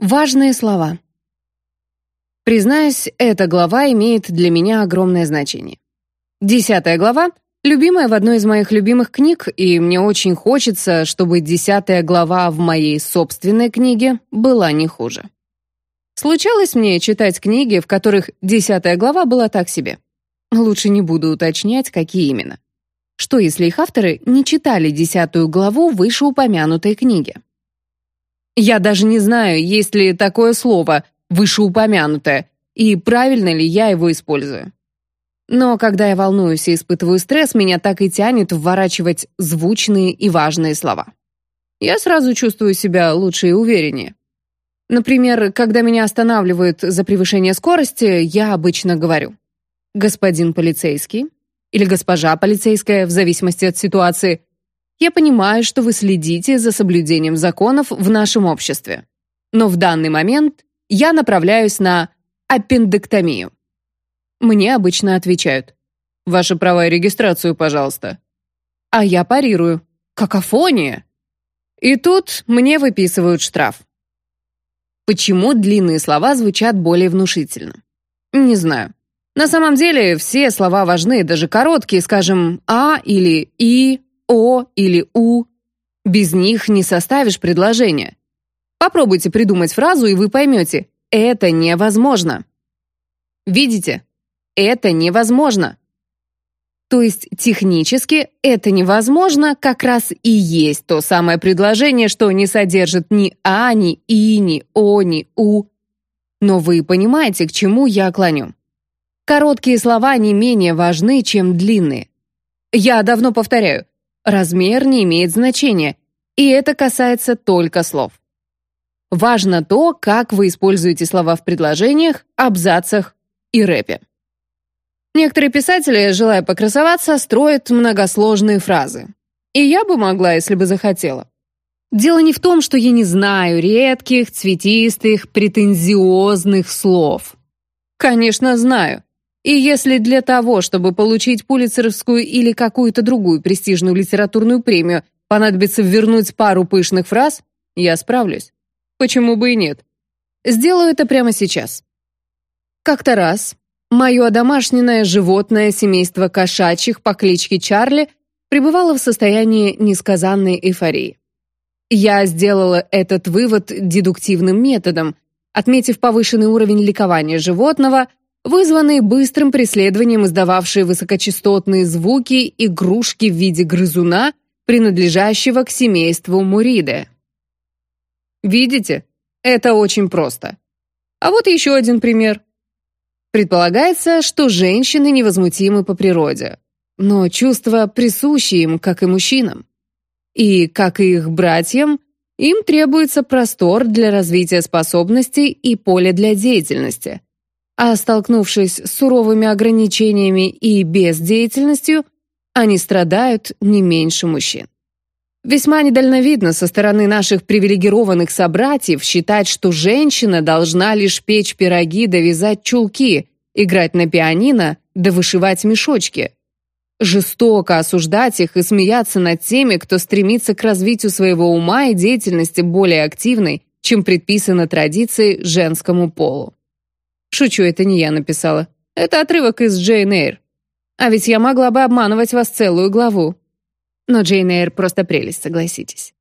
Важные слова. Признаюсь, эта глава имеет для меня огромное значение. Десятая глава — любимая в одной из моих любимых книг, и мне очень хочется, чтобы десятая глава в моей собственной книге была не хуже. Случалось мне читать книги, в которых десятая глава была так себе. Лучше не буду уточнять, какие именно. Что, если их авторы не читали десятую главу вышеупомянутой книги? Я даже не знаю, есть ли такое слово «вышеупомянутое» и правильно ли я его использую. Но когда я волнуюсь и испытываю стресс, меня так и тянет вворачивать звучные и важные слова. Я сразу чувствую себя лучше и увереннее. Например, когда меня останавливают за превышение скорости, я обычно говорю «Господин полицейский» или «Госпожа полицейская», в зависимости от ситуации, я понимаю, что вы следите за соблюдением законов в нашем обществе. Но в данный момент я направляюсь на аппендэктомию. Мне обычно отвечают «Ваши права и регистрацию, пожалуйста». А я парирую «Какофония». И тут мне выписывают штраф. Почему длинные слова звучат более внушительно? Не знаю. На самом деле все слова важны, даже короткие, скажем «а» или «и», о или У. Без них не составишь предложение. Попробуйте придумать фразу, и вы поймете, это невозможно. Видите? Это невозможно. То есть технически это невозможно как раз и есть то самое предложение, что не содержит ни «а», ни «и», ни «о», ни «у». Но вы понимаете, к чему я клоню. Короткие слова не менее важны, чем длинные. Я давно повторяю, Размер не имеет значения, и это касается только слов. Важно то, как вы используете слова в предложениях, абзацах и рэпе. Некоторые писатели, желая покрасоваться, строят многосложные фразы. И я бы могла, если бы захотела. Дело не в том, что я не знаю редких, цветистых, претензиозных слов. Конечно, знаю. И если для того, чтобы получить Пулитцеровскую или какую-то другую престижную литературную премию, понадобится вернуть пару пышных фраз, я справлюсь. Почему бы и нет? Сделаю это прямо сейчас. Как-то раз мое домашнее животное семейство кошачьих по кличке Чарли пребывало в состоянии несказанной эйфории. Я сделала этот вывод дедуктивным методом, отметив повышенный уровень ликования животного – вызванные быстрым преследованием издававшие высокочастотные звуки игрушки в виде грызуна, принадлежащего к семейству Муриде. Видите? Это очень просто. А вот еще один пример. Предполагается, что женщины невозмутимы по природе, но чувства присущи им, как и мужчинам. И, как и их братьям, им требуется простор для развития способностей и поле для деятельности – а столкнувшись с суровыми ограничениями и бездеятельностью, они страдают не меньше мужчин. Весьма недальновидно со стороны наших привилегированных собратьев считать, что женщина должна лишь печь пироги да вязать чулки, играть на пианино да вышивать мешочки. Жестоко осуждать их и смеяться над теми, кто стремится к развитию своего ума и деятельности более активной, чем предписано традицией женскому полу. Шучу, это не я написала. Это отрывок из Джейн Эйр. А ведь я могла бы обманывать вас целую главу. Но Джейн Эйр просто прелесть, согласитесь.